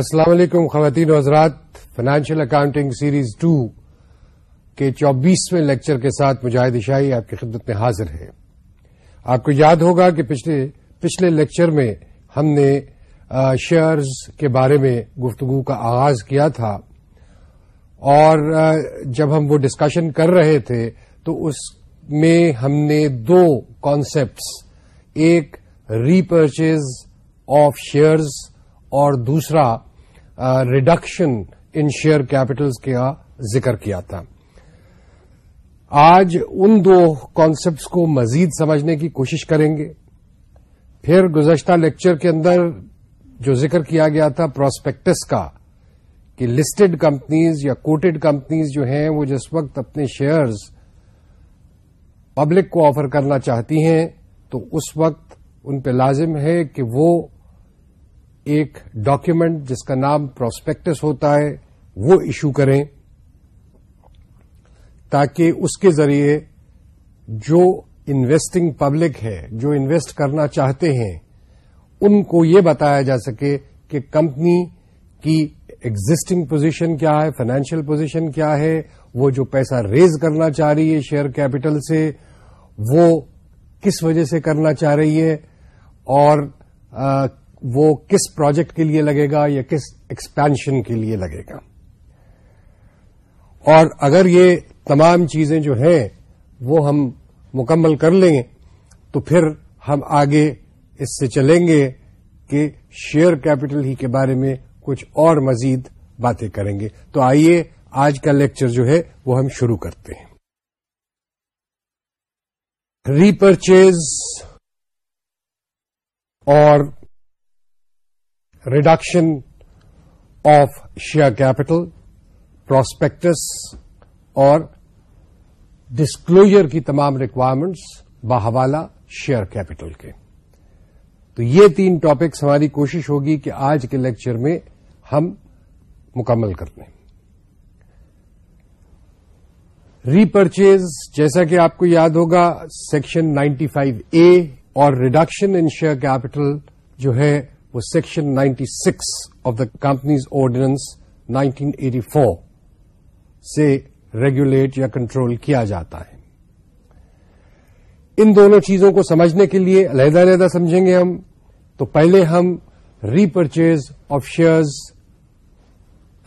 السلام علیکم خواتین و حضرات فائنانشیل اکاؤنٹنگ سیریز ٹو کے چوبیسویں لیکچر کے ساتھ مجاہد شاہی آپ کی خدمت میں حاضر ہے آپ کو یاد ہوگا کہ پچھلے پچھلے لیکچر میں ہم نے شیئرز کے بارے میں گفتگو کا آغاز کیا تھا اور جب ہم وہ ڈسکشن کر رہے تھے تو اس میں ہم نے دو کانسیپٹس ایک ری پرچیز آف شیئرز اور دوسرا ریڈکشن ان شیئر کیپٹلز کا ذکر کیا تھا آج ان دو کانسیپٹس کو مزید سمجھنے کی کوشش کریں گے پھر گزشتہ لیکچر کے اندر جو ذکر کیا گیا تھا پراسپیکٹس کا کہ لسٹڈ کمپنیز یا کوٹڈ کمپنیز جو ہیں وہ جس وقت اپنے شیئرز پبلک کو آفر کرنا چاہتی ہیں تو اس وقت ان پہ لازم ہے کہ وہ ایک ڈاکیومنٹ جس کا نام پروسپیکٹس ہوتا ہے وہ ایشو کریں تاکہ اس کے ذریعے جو انویسٹنگ پبلک ہے جو انویسٹ کرنا چاہتے ہیں ان کو یہ بتایا جا سکے کہ کمپنی کی ایگزٹنگ پوزیشن کیا ہے فائنینشیل پوزیشن کیا ہے وہ جو پیسہ ریز کرنا چاہ رہی ہے شیئر کیپٹل سے وہ کس وجہ سے کرنا چاہ رہی ہے اور وہ کس پروجیکٹ کے لیے لگے گا یا کس ایکسپینشن کے لیے لگے گا اور اگر یہ تمام چیزیں جو ہیں وہ ہم مکمل کر لیں گے تو پھر ہم آگے اس سے چلیں گے کہ شیئر کیپٹل ہی کے بارے میں کچھ اور مزید باتیں کریں گے تو آئیے آج کا لیکچر جو ہے وہ ہم شروع کرتے ہیں ری پرچیز اور reduction of share capital prospectus اور ڈسکلوجر کی تمام ریکوائرمنٹس بحوالہ شیئر کیپٹل کے تو یہ تین ٹاپکس ہماری کوشش ہوگی کہ آج کے لیکچر میں ہم مکمل کر لیں ری پرچیز جیسا کہ آپ کو یاد ہوگا سیکشن نائنٹی فائیو اے اور ریڈکشن ان شیئر کیپٹل جو ہے section ninety six of the companies ordinance nineteen eighty four سے ریگولیٹ یا کنٹرول کیا جاتا ہے ان دونوں چیزوں کو سمجھنے کے لیے علیحدہ علیحدہ سمجھیں گے ہم تو پہلے ہم repurchase of shares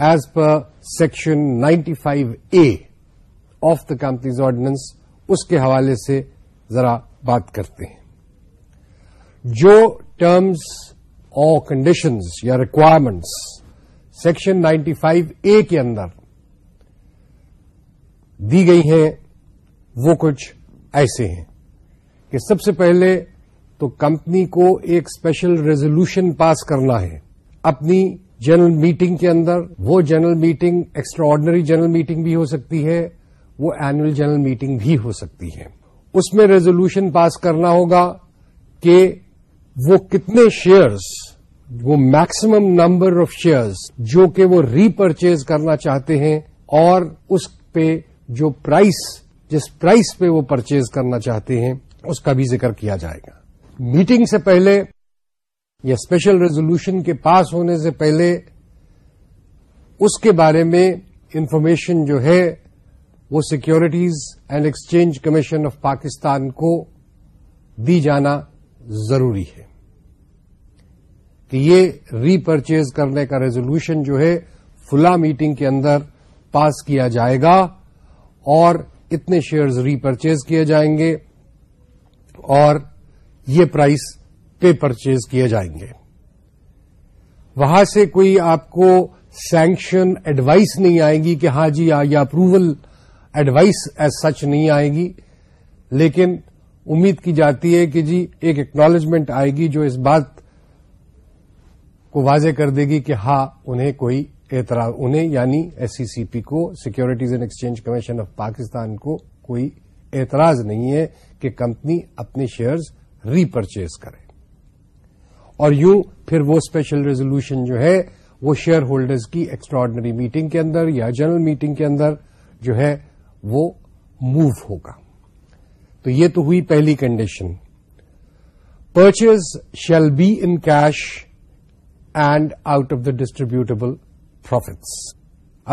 as per section ninety five A of the companies ordinance اس کے حوالے سے ذرا بات کرتے ہیں جو ٹرمز اور کنڈیشنز یا requirements section ninety five A کے اندر دی گئی ہیں وہ کچھ ایسے ہیں کہ سب سے پہلے تو کمپنی کو ایک اسپیشل ریزولوشن پاس کرنا ہے اپنی جنرل میٹنگ کے اندر وہ general meeting extraordinary general meeting بھی ہو سکتی ہے وہ اینوئل جنرل میٹنگ بھی ہو سکتی ہے اس میں ریزولوشن پاس کرنا ہوگا کہ وہ کتنے شیئرز وہ میکسمم نمبر آف شیئرز جو کہ وہ ری پرچیز کرنا چاہتے ہیں اور اس پہ جو پرائس جس پرائس پہ وہ پرچیز کرنا چاہتے ہیں اس کا بھی ذکر کیا جائے گا میٹنگ سے پہلے یا اسپیشل ریزولوشن کے پاس ہونے سے پہلے اس کے بارے میں انفارمیشن جو ہے وہ securities and exchange commission of Pakistan کو دی جانا ضروری ہے کہ یہ ری پرچیز کرنے کا ریزولوشن جو ہے فلا میٹنگ کے اندر پاس کیا جائے گا اور اتنے شیئرز ری پرچیز کیے جائیں گے اور یہ پرائس پے پرچیز کیے جائیں گے وہاں سے کوئی آپ کو سینکشن ایڈوائس نہیں آئے گی کہ ہاں جی یا اپروول ایڈوائس ایز سچ نہیں آئے گی لیکن امید کی جاتی ہے کہ جی ایک ایکنالجمنٹ آئے گی جو اس بات وہ واضح کر دے گی کہ ہاں انہیں انہیں کوئی اعتراض یعنی ایس سی سی پی کو securities and exchange commission of Pakistan کو کوئی اعتراض نہیں ہے کہ کمپنی اپنے شیئرز ری پرچیز کرے اور یوں پھر وہ اسپیشل ریزولوشن جو ہے وہ شیئر ہولڈرز کی ایکسٹرارڈنری میٹنگ کے اندر یا جنرل میٹنگ کے اندر جو ہے وہ موو ہوگا تو یہ تو ہوئی پہلی condition purchase shall be in cash and out of the distributable profits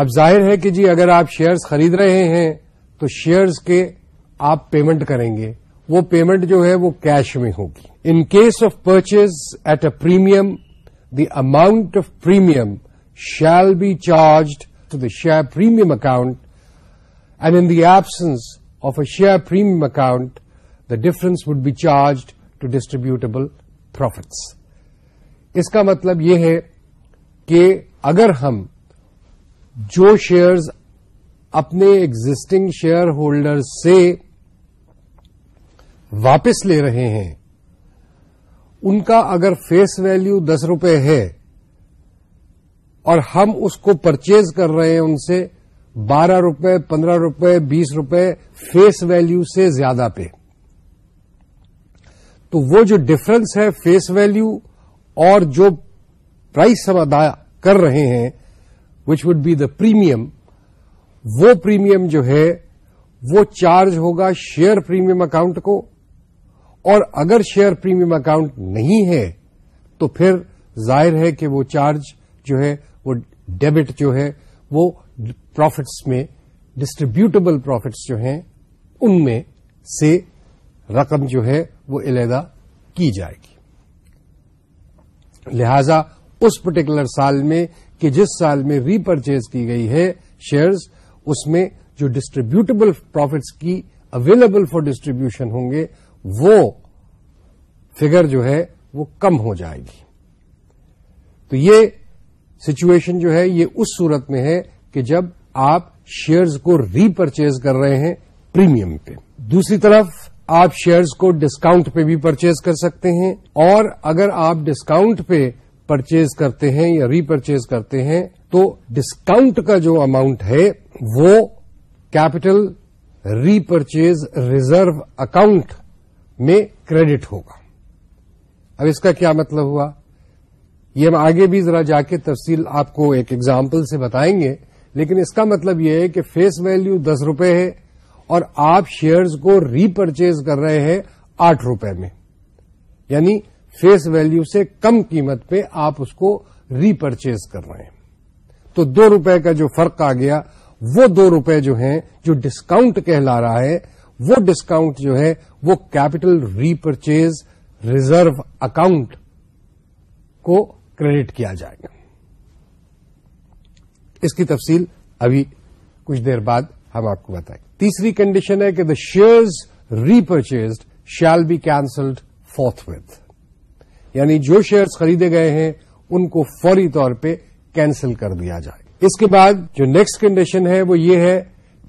اب ظاہر ہے کہ جی اگر آپ شیئرز خرید رہے ہیں تو شیئرز کے آپ پیمنٹ کریں گے وہ پیمنٹ جو ہے وہ کیش میں ہوگی in case of purchase at a premium the amount of premium shall be charged to the share premium account and in the absence of a share premium account the difference would be charged to distributable profits اس کا مطلب یہ ہے کہ اگر ہم جو shares اپنے existing share holder سے واپس لے رہے ہیں ان کا اگر فیس ویلو دس روپے ہے اور ہم اس کو پرچیز کر رہے ہیں ان سے بارہ روپے پندرہ روپے بیس روپے فیس ویلو سے زیادہ پہ تو وہ جو ڈفرنس ہے فیس ویلو اور جو پرائس ہم ادا کر رہے ہیں which would be the premium وہ پریمیم جو ہے وہ چارج ہوگا شیئر پریمیم اکاؤنٹ کو اور اگر شیئر پریمیم اکاؤنٹ نہیں ہے تو پھر ظاہر ہے کہ وہ چارج جو ہے وہ ڈیبٹ جو ہے وہ پروفٹس میں ڈسٹریبیوٹیبل پروفٹس جو ہیں ان میں سے رقم جو ہے وہ علیحدہ کی جائے گی لہذا اس پرٹیکولر سال میں کہ جس سال میں ری پرچیز کی گئی ہے شیئرز اس میں جو ڈسٹریبیوٹیبل پروفٹس کی اویلیبل فار ڈسٹریبیوشن ہوں گے وہ فگر جو ہے وہ کم ہو جائے گی تو یہ سچویشن جو ہے یہ اس صورت میں ہے کہ جب آپ شیئرز کو ری پرچیز کر رہے ہیں پریمیم پہ دوسری طرف آپ شیئرز کو ڈسکاؤنٹ پہ بھی پرچیز کر سکتے ہیں اور اگر آپ ڈسکاؤنٹ پہ پرچیز کرتے ہیں یا ری پرچیز کرتے ہیں تو ڈسکاؤنٹ کا جو اماؤنٹ ہے وہ capital repurchase reserve account میں کریڈٹ ہوگا اب اس کا کیا مطلب ہوا یہ ہم آگے بھی ذرا جا کے تفصیل آپ کو ایک ایگزامپل سے بتائیں گے لیکن اس کا مطلب یہ ہے کہ فیس ویلیو دس روپے ہے اور آپ شیئرز کو ری پرچیز کر رہے ہیں آٹھ روپے میں یعنی فیس ویلیو سے کم قیمت پہ آپ اس کو ری پرچیز کر رہے ہیں تو دو روپے کا جو فرق آ گیا وہ دو روپے جو ہیں جو ڈسکاؤنٹ کہلا رہا ہے وہ ڈسکاؤنٹ جو ہے وہ capital repurchase reserve account کو کریڈٹ کیا جائے گا اس کی تفصیل ابھی کچھ دیر بعد ہم آپ کو بتائیں تیسری کنڈیشن ہے کہ the shares repurchased shall be cancelled forthwith یعنی جو شیئرز خریدے گئے ہیں ان کو فوری طور پہ کینسل کر دیا جائے اس کے بعد جو نیکسٹ کنڈیشن ہے وہ یہ ہے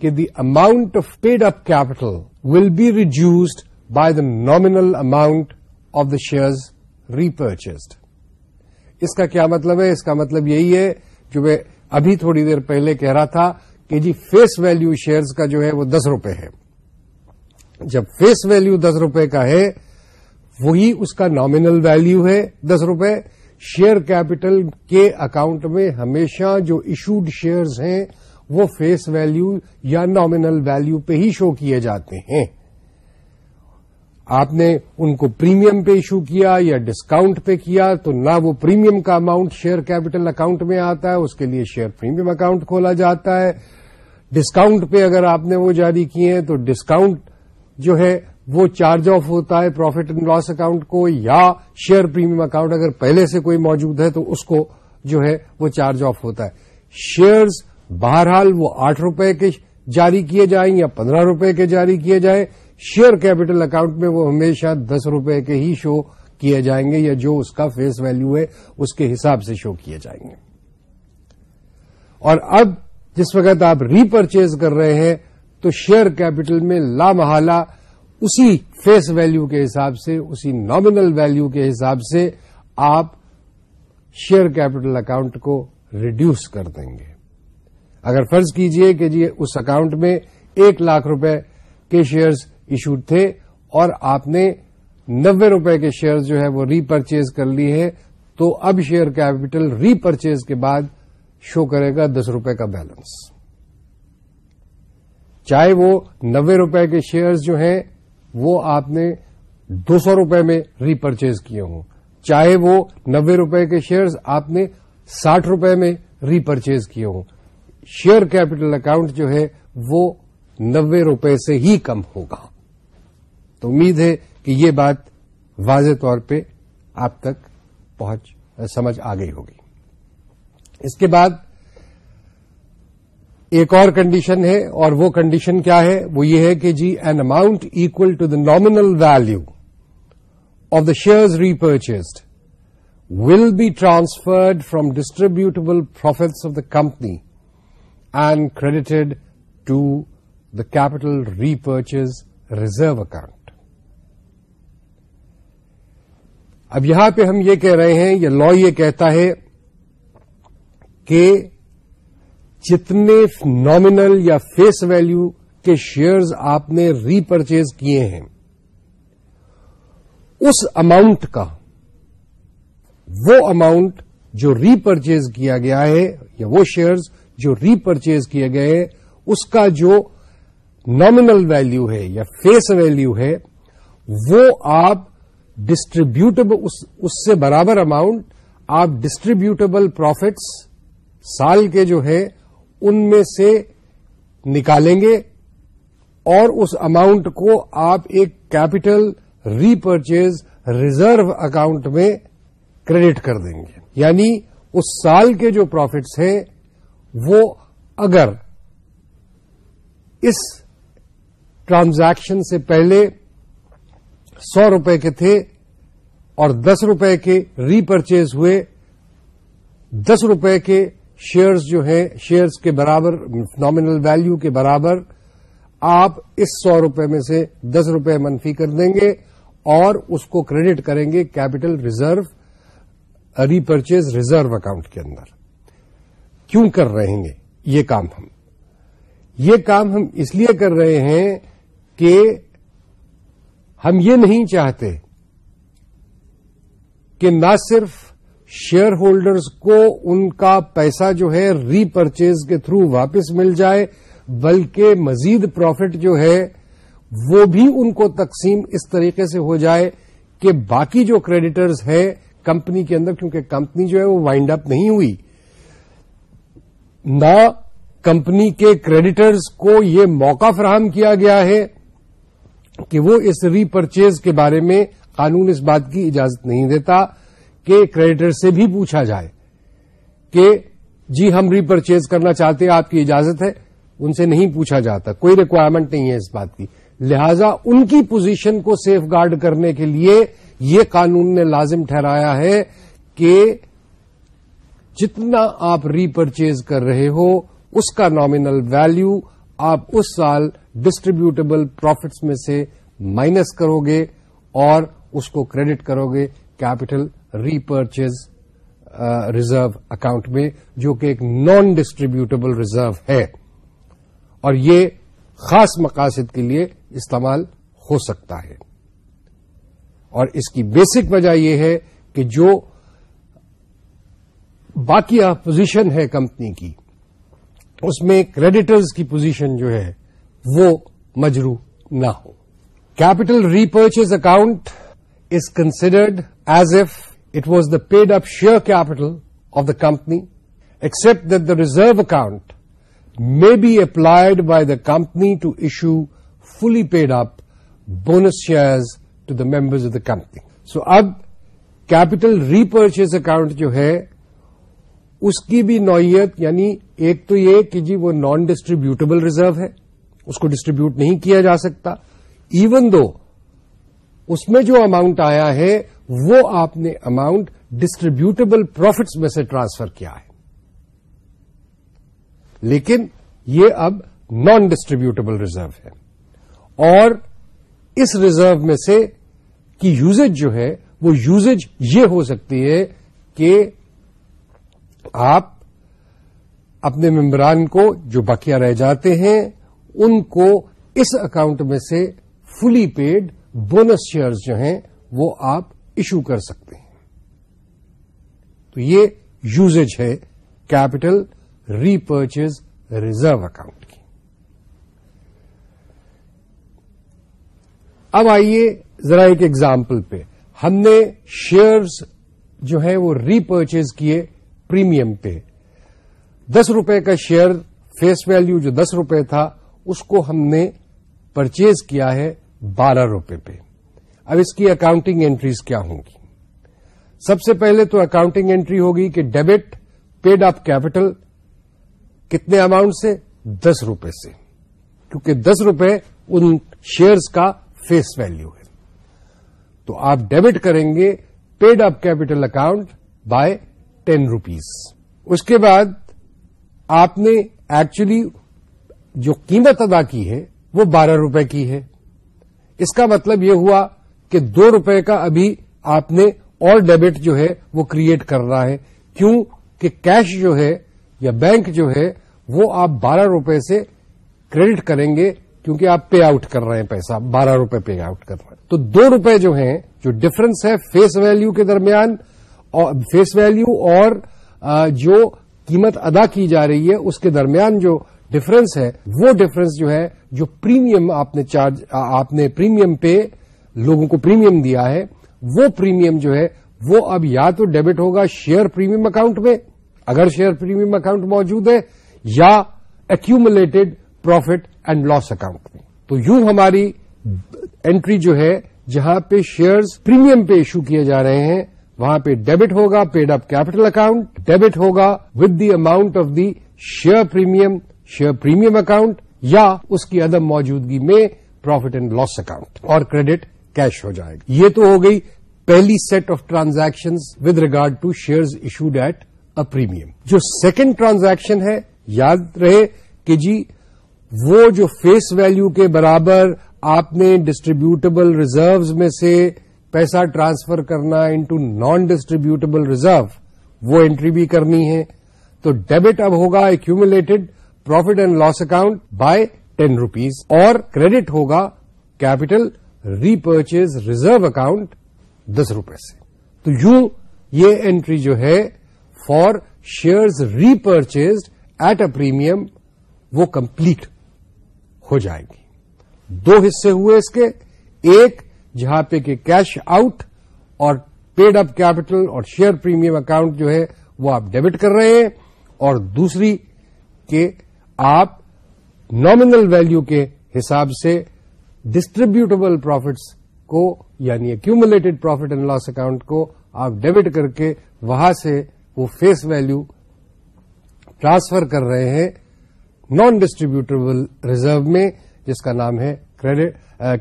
کہ the amount of paid up capital will be reduced by the nominal amount of the shares repurchased اس کا کیا مطلب ہے اس کا مطلب یہی ہے جو میں ابھی تھوڑی دیر پہلے کہہ رہا تھا کہ جی فیس ویلیو شیئرز کا جو ہے وہ دس روپے ہے جب فیس ویلیو دس روپے کا ہے وہی اس کا نامنل ویلیو ہے دس روپے شیئر کیپٹل کے اکاؤنٹ میں ہمیشہ جو ایشوڈ شیئرز ہیں وہ فیس ویلیو یا نامنل ویلیو پہ ہی شو کیے جاتے ہیں آپ نے ان کو پریمیم پہ ایشو کیا یا ڈسکاؤنٹ پہ کیا تو نہ وہ پریمیم کا اماؤنٹ شیئر کیپٹل اکاؤنٹ میں آتا ہے اس کے لیے شیئر پریمیم اکاؤنٹ کھولا جاتا ہے ڈسکاؤنٹ پہ اگر آپ نے وہ جاری کیے ہیں تو ڈسکاؤنٹ جو ہے وہ چارج آف ہوتا ہے پروفٹ اینڈ لاس اکاؤنٹ کو یا شیئر پریمیم اکاؤنٹ اگر پہلے سے کوئی موجود ہے تو اس کو جو ہے وہ چارج آف ہوتا ہے شیئرز بہرحال وہ آٹھ روپے کے جاری کیے جائیں یا پندرہ روپے کے جاری کیے جائیں شیئر کیپٹل اکاؤنٹ میں وہ ہمیشہ دس روپے کے ہی شو کیے جائیں گے یا جو اس کا فیس ویلو ہے اس کے حساب سے شو کیے جائیں گے اور اب جس وقت آپ ری پرچیز کر رہے ہیں تو شیئر کیپٹل میں محالہ اسی فیس ویلو کے حساب سے اسی نامنل ویلو کے حساب سے آپ شیئر کیپٹل اکاؤنٹ کو ریڈیوس کر دیں گے اگر فرض کیجئے کہ جی اس اکاؤنٹ میں ایک لاکھ روپے کے شیئرز ایشوڈ تھے اور آپ نے نبے روپے کے شیئر جو ہے وہ ری پرچیز کر لی ہے تو اب شیئر کیپٹل ری پرچیز کے بعد شو کرے گا دس روپے کا بیلنس چاہے وہ نبے روپے کے شیئرز جو ہیں وہ آپ نے دو سو روپے میں ری پرچیز کیے ہوں چاہے وہ نبے روپے کے شیئرز آپ نے ساٹھ روپے میں ری پرچیز کیے ہوں شیئر کیپٹل اکاؤنٹ جو ہے وہ نبے روپے سے ہی کم ہوگا تو امید ہے کہ یہ بات واضح طور پہ آپ تک پہنچ سمجھ آ گئی ہوگی اس کے بعد ایک اور کنڈیشن ہے اور وہ کنڈیشن کیا ہے وہ یہ ہے کہ جی an amount equal to the nominal value of the shares repurchased will be transferred from distributable profits of the company and credited to capital repurchase reserve account اب یہاں پہ ہم یہ کہہ رہے ہیں یا لا یہ کہتا ہے کہ جتنے نامنل یا فیس ویلو کے شیئرز آپ نے ری پرچیز کیے ہیں اس اماؤنٹ کا وہ اماؤنٹ جو ری پرچیز کیا گیا ہے یا وہ شیئرز جو ری پرچیز کیے گئے ہیں اس کا جو نامنل ویلو ہے یا فیس ویلو ہے وہ آپ ڈسٹریبیوٹیبل اس سے برابر اماؤنٹ آپ ڈسٹریبیوٹیبل پروفٹس سال کے جو ہیں ان میں سے نکالیں گے اور اس اماؤنٹ کو آپ ایک capital repurchase reserve account میں کریڈٹ کر دیں گے یعنی اس سال کے جو پروفٹس ہیں وہ اگر اس ٹرانزیکشن سے پہلے سو روپے کے تھے اور دس روپے کے ری پرچیز ہوئے دس روپے کے شیئرز جو ہیں شیئرز کے برابر نامنل ویلیو کے برابر آپ اس سو روپے میں سے دس روپے منفی کر دیں گے اور اس کو کریڈٹ کریں گے capital reserve repurchase reserve account کے اندر کیوں کر رہے ہیں یہ کام ہم یہ کام ہم اس لیے کر رہے ہیں کہ ہم یہ نہیں چاہتے کہ نہ صرف شیئر ہولڈرز کو ان کا پیسہ جو ہے ری پرچیز کے تھرو واپس مل جائے بلکہ مزید پروفٹ جو ہے وہ بھی ان کو تقسیم اس طریقے سے ہو جائے کہ باقی جو کریڈیٹرز ہے کمپنی کے اندر کیونکہ کمپنی جو ہے وہ وائنڈ اپ نہیں ہوئی نہ کمپنی کے کریڈیٹرز کو یہ موقع فراہم کیا گیا ہے کہ وہ اس ری پرچیز کے بارے میں قانون اس بات کی اجازت نہیں دیتا کہ کریڈیٹر سے بھی پوچھا جائے کہ جی ہم ری پرچیز کرنا چاہتے ہیں آپ کی اجازت ہے ان سے نہیں پوچھا جاتا کوئی ریکوائرمنٹ نہیں ہے اس بات کی لہذا ان کی پوزیشن کو سیف گارڈ کرنے کے لیے یہ قانون نے لازم ٹھہرایا ہے کہ جتنا آپ ری پرچیز کر رہے ہو اس کا نامنل ویلو آپ اس سال ڈسٹریبیوٹیبل پروفٹس میں سے مائنس کرو گے اور اس کو کریڈٹ کرو گے capital repurchase reserve account میں جو کہ ایک نان ڈسٹریبیوٹیبل ریزرو ہے اور یہ خاص مقاصد کے لیے استعمال ہو سکتا ہے اور اس کی بیسک وجہ یہ ہے کہ جو باقی پوزیشن ہے کمپنی کی اس میں کریڈیٹرز کی پوزیشن جو ہے وہ مجرو نہ ہو capital repurchase account is considered as if it was the paid up share capital of the company except that the reserve account may be applied by the company to issue fully paid up bonus shares to the members of the company so اب capital repurchase account جو ہے اس کی بھی نوعیت یعنی ایک تو یہ کہ جی وہ نان ڈسٹریبیوٹیبل ریزرو ہے اس کو ڈسٹریبیوٹ نہیں کیا جا سکتا ایون دو اس میں جو اماؤنٹ آیا ہے وہ آپ نے اماؤنٹ ڈسٹریبیوٹیبل پروفٹس میں سے ٹرانسفر کیا ہے لیکن یہ اب نان ڈسٹریبیوٹیبل ریزرو ہے اور اس ریزرو میں سے کی یوزج جو ہے وہ یوزج یہ ہو سکتی ہے کہ آپ اپنے ممبران کو جو بقیہ رہ جاتے ہیں ان کو اس اکاؤنٹ میں سے فلی پیڈ بونس شیئرز جو ہیں وہ آپ ایشو کر سکتے ہیں تو یہ یوزج ہے capital repurchase reserve account کی اب آئیے ذرا ایک ایگزامپل پہ ہم نے شیئرز جو ہیں وہ ری پرچیز کیے پریمیم پہ دس روپے کا شیئر فیس ویلو جو دس روپے تھا اس کو ہم نے پرچیز کیا ہے بارہ روپے پہ اب اس کی اکاؤنٹنگ اینٹریز کیا ہوں گی سب سے پہلے تو اکاؤنٹنگ اینٹری ہوگی کہ ڈیبٹ پیڈ اپ کیپٹل کتنے اماؤنٹ سے دس روپے سے کیونکہ دس روپے ان شیئرز کا فیس ویلو ہے تو آپ ڈیبٹ کریں گے paid up capital account by ten rupees اس کے بعد آپ نے ایکچولی جو قیمت ادا کی ہے وہ بارہ روپے کی ہے اس کا مطلب یہ ہوا کہ دو روپے کا ابھی آپ نے اور ڈیبٹ جو ہے وہ کریٹ کر رہا ہے کیوں کہ کیش جو ہے یا بینک جو ہے وہ آپ بارہ روپے سے کریڈٹ کریں گے کیونکہ آپ پے آؤٹ کر رہے ہیں پیسہ بارہ روپے پے آؤٹ کر رہے ہیں تو دو روپے جو ہیں جو ڈفرنس ہے فیس ویلیو کے درمیان فیس ویلو اور جو قیمت ادا کی جا رہی ہے اس کے درمیان جو ڈفرنس ہے وہ ڈفرنس جو ہے جو پریمیم آپ نے چارج آپ نے پریمیم پہ لوگوں کو پریمیم دیا ہے وہ پریمیم جو ہے وہ اب یا تو ڈیبٹ ہوگا شیئر پریمیم اکاؤنٹ میں اگر شیئر پریمیم اکاؤنٹ موجود ہے یا accumulated profit and loss account میں تو یوں ہماری انٹری جو ہے جہاں پہ شیئرز پریمیم پہ ایشو کیے جا رہے ہیں وہاں پہ ڈیبٹ ہوگا paid up capital account debit ہوگا with the amount of the share premium share premium account یا اس کی عدم موجودگی میں پروفٹ اینڈ لاس اکاؤنٹ اور کریڈٹ کیش ہو جائے گا یہ تو ہو گئی پہلی set of transaction with regard to shares issued at a premium جو سیکنڈ ٹرانزیکشن ہے یاد رہے کہ جی وہ جو فیس ویلو کے برابر آپ نے ڈسٹریبیوٹیبل ریزروز میں سے پیسہ ٹرانسفر کرنا انٹو نان ڈسٹریبیوٹیبل ریزرو وہ انٹری بھی کرنی ہے تو ڈیبٹ اب ہوگا acted profit and loss account by ten rupees اور کریڈٹ ہوگا capital repurchase reserve account دس روپے سے تو یوں یہ انٹری جو ہے for shares purchase at a premium وہ کمپلیٹ ہو جائے گی دو حصے ہوئے اس کے ایک جہاں پہ کہ کیش آؤٹ اور پیڈ اپ کیپٹل اور شیئر پریمیم اکاؤنٹ جو ہے وہ آپ ڈیبٹ کر رہے ہیں اور دوسری کہ آپ نامنل ویلو کے حساب سے ڈسٹریبیوٹیبل پروفٹس کو یعنی acted profit and loss account کو آپ ڈیبٹ کر کے وہاں سے وہ فیس ویلو ٹرانسفر کر رہے ہیں نان ڈسٹریبیوٹیبل ریزرو میں جس کا نام ہے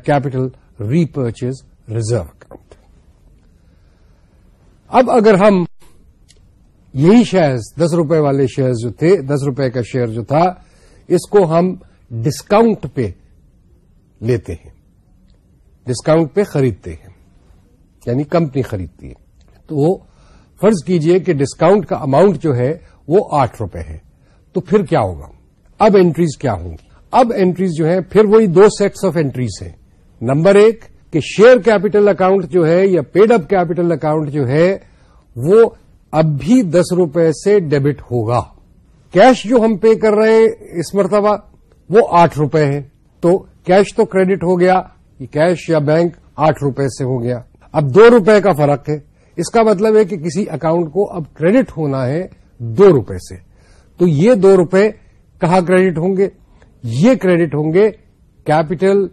capital repurchase reserve account اب اگر ہم یہی شیئرز دس روپے والے شیئرز جو تھے دس روپے کا شیئر جو تھا اس کو ہم ڈسکاؤنٹ پہ لیتے ہیں ڈسکاؤنٹ پہ خریدتے ہیں یعنی کمپنی خریدتی ہے تو وہ فرض کیجئے کہ ڈسکاؤنٹ کا اماؤنٹ جو ہے وہ آٹھ روپے ہے تو پھر کیا ہوگا اب انٹریز کیا ہوں گی اب انٹریز جو ہیں پھر وہی دو سیٹس آف انٹریز ہیں نمبر ایک کہ شیئر کیپٹل اکاؤنٹ جو ہے یا پیڈ اپ کیپٹل اکاؤنٹ جو ہے وہ اب بھی دس روپے سے ڈیبٹ ہوگا کیش جو ہم پے کر رہے ہیں اس مرتبہ وہ آٹھ روپے ہیں تو کیش تو کریڈٹ ہو گیا کیش یا بینک آٹھ روپے سے ہو گیا اب دو روپے کا فرق ہے اس کا مطلب ہے کہ کسی اکاؤنٹ کو اب کریڈٹ ہونا ہے دو روپے سے تو یہ دو روپے کہاں کریڈٹ ہوں گے یہ کریڈٹ ہوں گے capital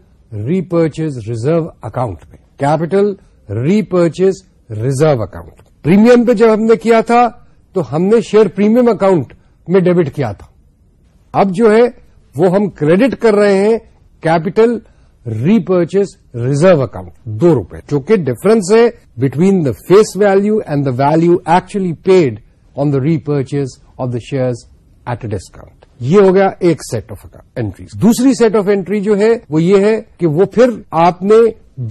repurchase reserve account میں capital repurchase reserve account premium پہ جب ہم نے کیا تھا تو ہم نے شیئر پریمیم اکاؤنٹ میں ڈیبٹ کیا تھا اب جو ہے وہ ہم کریڈٹ کر رہے ہیں capital repurchase reserve account دو روپے چونکہ ڈفرنس ہے between the face value and the value actually paid on the repurchase of the shares at a discount یہ ہو گیا ایک سیٹ آف انٹریز دوسری سیٹ آف اینٹری جو ہے وہ یہ ہے کہ وہ پھر آپ نے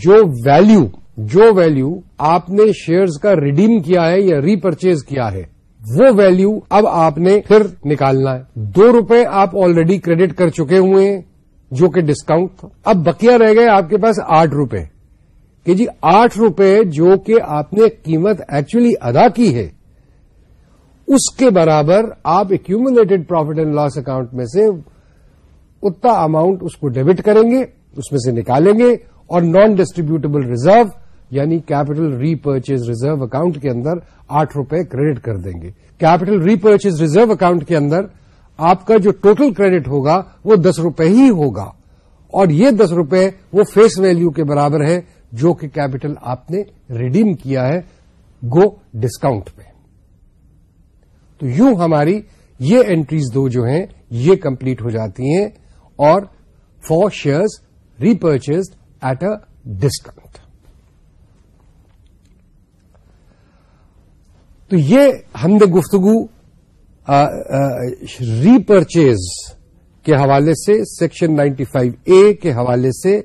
جو ویلو جو ویلو آپ نے شیئرز کا ریڈیم کیا ہے یا ری پرچیز کیا ہے وہ ویلو اب آپ نے پھر نکالنا ہے دو روپے آپ آلریڈی کریڈٹ کر چکے ہوئے ہیں جو کہ ڈسکاؤنٹ تھا اب بکیا رہ گئے آپ کے پاس آٹھ روپے کہ جی آٹھ روپے جو کہ آپ نے قیمت ایکچولی ادا کی ہے اس کے برابر آپ acted profit and loss account میں سے اتنا اماؤنٹ اس کو ڈیبٹ کریں گے اس میں سے نکالیں گے اور نان ڈسٹریبیوٹیبل ریزرو یعنی capital repurchase reserve account کے اندر آٹھ روپے کریڈٹ کر دیں گے capital repurchase reserve account کے اندر آپ کا جو ٹوٹل کریڈٹ ہوگا وہ دس روپے ہی ہوگا اور یہ دس روپے وہ فیس ویلو کے برابر ہے جو کہ کیپٹل آپ نے ریڈیم کیا ہے گو ڈسکاؤنٹ پہ تو یوں ہماری یہ اینٹریز دو جو ہیں یہ کمپلیٹ ہو جاتی ہیں اور for shares repurchase at a discount تو یہ ہم نے گفتگو ریپرچیز کے حوالے سے سیکشن نائنٹی فائیو اے کے حوالے سے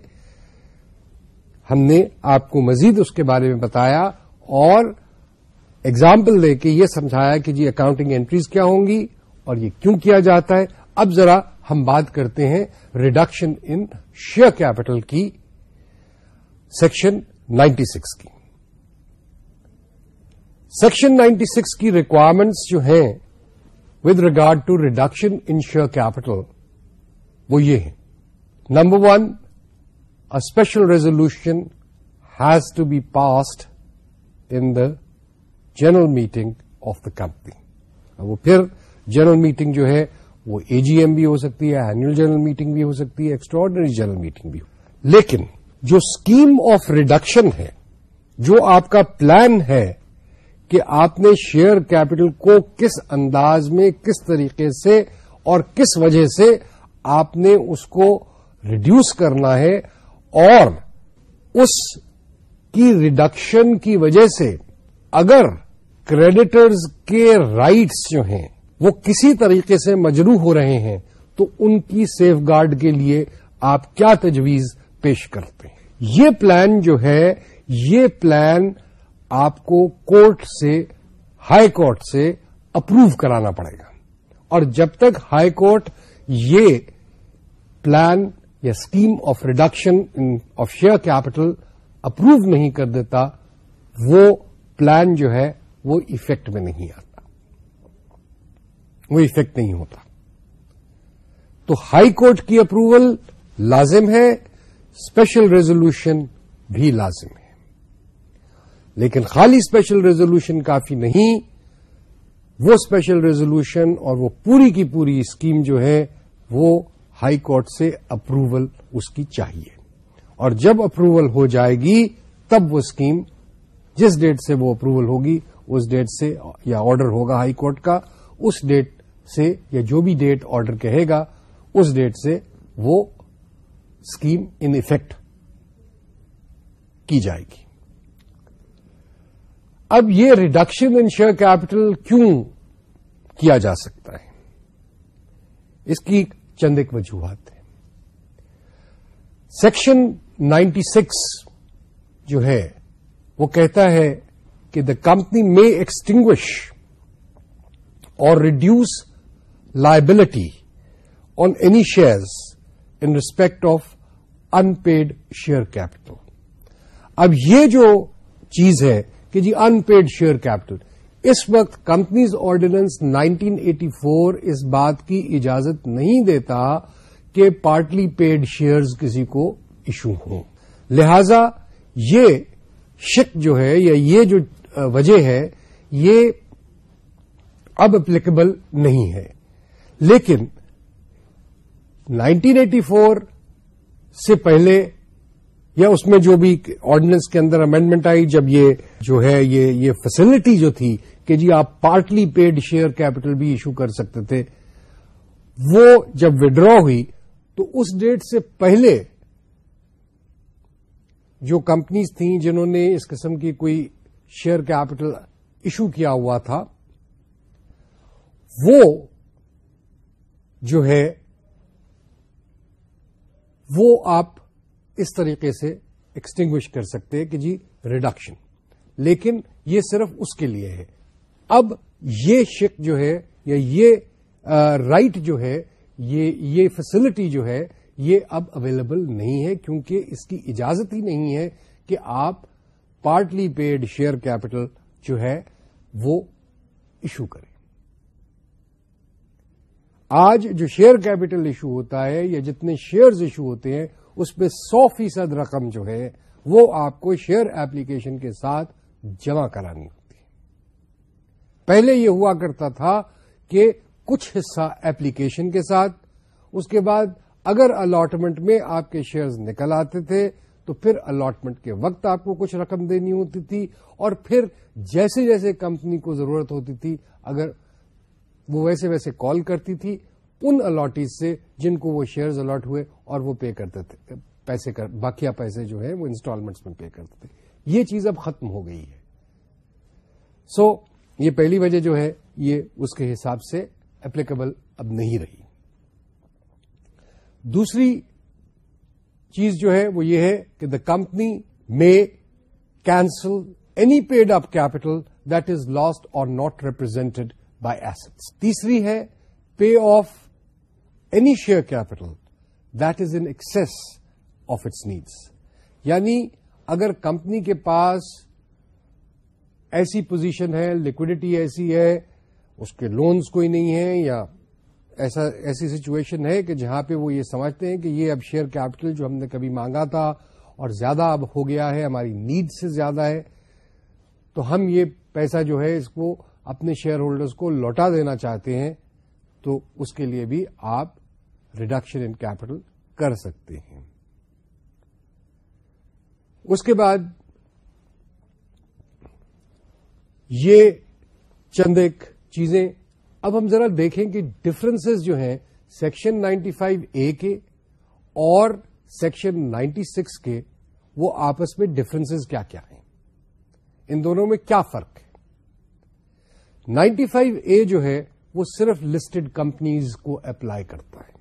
ہم نے آپ کو مزید اس کے بارے میں بتایا اور ایگزامپل دے کے یہ سمجھایا کہ جی اکاؤنٹنگ انٹریز کیا ہوں گی اور یہ کیوں کیا جاتا ہے اب ذرا ہم بات کرتے ہیں ریڈکشن ان شیئر کیپٹل کی سیکشن نائنٹی سکس کی سیکشن نائنٹی سکس کی ریکوائرمنٹس جو ہیں with regard to reduction in share capital وہ یہ ہیں number one special resolution has to be passed in the general meeting of the company وہ پھر جنرل میٹنگ جو ہے وہ اے جی ایم بھی ہو سکتی ہے اینوئل جنرل میٹنگ بھی ہو سکتی ہے ایکسٹرڈنری جنرل میٹنگ بھی ہو لیکن جو اسکیم آف ریڈکشن ہے جو آپ کا پلان ہے کہ آپ نے شیئر کیپٹل کو کس انداز میں کس طریقے سے اور کس وجہ سے آپ نے اس کو ریڈیوس کرنا ہے اور اس کی ریڈکشن کی وجہ سے اگر کریڈیٹرز کے رائٹس جو ہیں وہ کسی طریقے سے مجرو ہو رہے ہیں تو ان کی سیف گارڈ کے لیے آپ کیا تجویز پیش کرتے ہیں یہ پلان جو ہے یہ پلان آپ کو کورٹ سے ہائی کورٹ سے اپروو کرانا پڑے گا اور جب تک ہائی کورٹ یہ پلان یا scheme of reduction of share capital approve نہیں کر دیتا وہ پلان جو ہے وہ افیکٹ میں نہیں آتا وہ افیکٹ نہیں ہوتا تو ہائی کورٹ کی اپروول لازم ہے اسپیشل ریزولوشن بھی لازم ہے لیکن خالی اسپیشل ریزولوشن کافی نہیں وہ اسپیشل ریزولوشن اور وہ پوری کی پوری اسکیم جو ہے وہ ہائی کورٹ سے اپروول اس کی چاہیے اور جب اپروول ہو جائے گی تب وہ اسکیم جس ڈیٹ سے وہ اپروول ہوگی اس ڈیٹ سے یا آرڈر ہوگا ہائی کورٹ کا اس ڈیٹ سے یا جو بھی ڈیٹ آرڈر کہے گا اس ڈیٹ سے وہ اسکیم ان افیکٹ کی جائے گی اب یہ ریڈکشن ان شیئر کیپٹل کیوں کیا جا سکتا ہے اس کی چند ایک وجوہات ہے سیکشن نائنٹی سکس جو ہے وہ کہتا ہے کہ دا company may extinguish or reduce liability on any shares in respect of unpaid share capital اب یہ جو چیز ہے کہ جی ان پیڈ شیئر کیپٹل اس وقت کمپنیز آرڈیننس 1984 ایٹی اس بات کی اجازت نہیں دیتا کہ پارٹلی پیڈ شیئرز کسی کو ایشو ہوں لہذا یہ شک جو ہے یا یہ جو وجہ ہے یہ اب اپلیکیبل نہیں ہے لیکن نائنٹین ایٹی فور سے پہلے یا اس میں جو بھی آرڈیننس کے اندر امینڈمنٹ آئی جب یہ جو ہے یہ فیسلٹی جو تھی کہ جی آپ پارٹلی پیڈ شیئر کیپٹل بھی ایشو کر سکتے تھے وہ جب وڈرا ہوئی تو اس ڈیٹ سے پہلے جو کمپنیز تھیں جنہوں نے اس قسم کی کوئی شیئر کیپٹل ایشو کیا ہوا تھا وہ جو ہے وہ آپ اس طریقے سے ایکسٹنگوش کر سکتے کہ جی ریڈکشن لیکن یہ صرف اس کے لیے ہے اب یہ شک جو ہے یا یہ رائٹ جو ہے یہ فیسلٹی جو ہے یہ اب اویلیبل نہیں ہے کیونکہ اس کی اجازت ہی نہیں ہے کہ آپ پارٹلی پیڈ شیئر کیپٹل جو ہے وہ ایشو کریں آج جو شیئر کیپٹل ایشو ہوتا ہے یا جتنے شیئرز ایشو ہوتے ہیں اس میں سو فیصد رقم جو ہے وہ آپ کو شیئر ایپلیکیشن کے ساتھ جمع کرانی ہوتی ہے پہلے یہ ہوا کرتا تھا کہ کچھ حصہ ایپلیکیشن کے ساتھ اس کے بعد اگر الاٹمنٹ میں آپ کے شیئرز نکل آتے تھے تو پھر الاٹمنٹ کے وقت آپ کو کچھ رقم دینی ہوتی تھی اور پھر جیسے جیسے کمپنی کو ضرورت ہوتی تھی اگر وہ ویسے ویسے کال کرتی تھی ان الاٹیز سے جن کو وہ شیئرز الاٹ ہوئے اور وہ پے کرتے تھے پیسے کر باقیہ پیسے جو ہے وہ انسٹالمنٹس میں پے کرتے تھے یہ چیز اب ختم ہو گئی ہے سو so, یہ پہلی وجہ جو ہے یہ اس کے حساب سے اپلیکیبل اب نہیں رہی دوسری چیز جو ہے وہ یہ ہے کہ the company may cancel any paid up capital that is lost or not represented by asset تیسری ہے pay off any share capital that is excess of its needs یعنی اگر کمپنی کے پاس ایسی پوزیشن ہے لکوڈیٹی ایسی ہے اس کے لونز کوئی نہیں ہے یا ایسا ایسی سچویشن ہے کہ جہاں پہ وہ یہ سمجھتے ہیں کہ یہ اب شیئر کیپٹل جو ہم نے کبھی مانگا تھا اور زیادہ اب ہو گیا ہے ہماری نیڈ سے زیادہ ہے تو ہم یہ پیسہ جو ہے اس کو اپنے شیئر ہولڈرز کو لوٹا دینا چاہتے ہیں تو اس کے لیے بھی آپ ریڈکشن ان کیپٹل کر سکتے ہیں اس کے بعد یہ چند ایک چیزیں اب ہم ذرا دیکھیں کہ ڈفرنسز جو ہیں سیکشن نائنٹی فائیو اے کے اور سیکشن نائنٹی سکس کے وہ آپس میں ڈفرینس کیا کیا ہیں ان دونوں میں کیا فرق ہے نائنٹی فائیو اے جو ہے وہ صرف لسٹڈ کمپنیز کو اپلائی کرتا ہے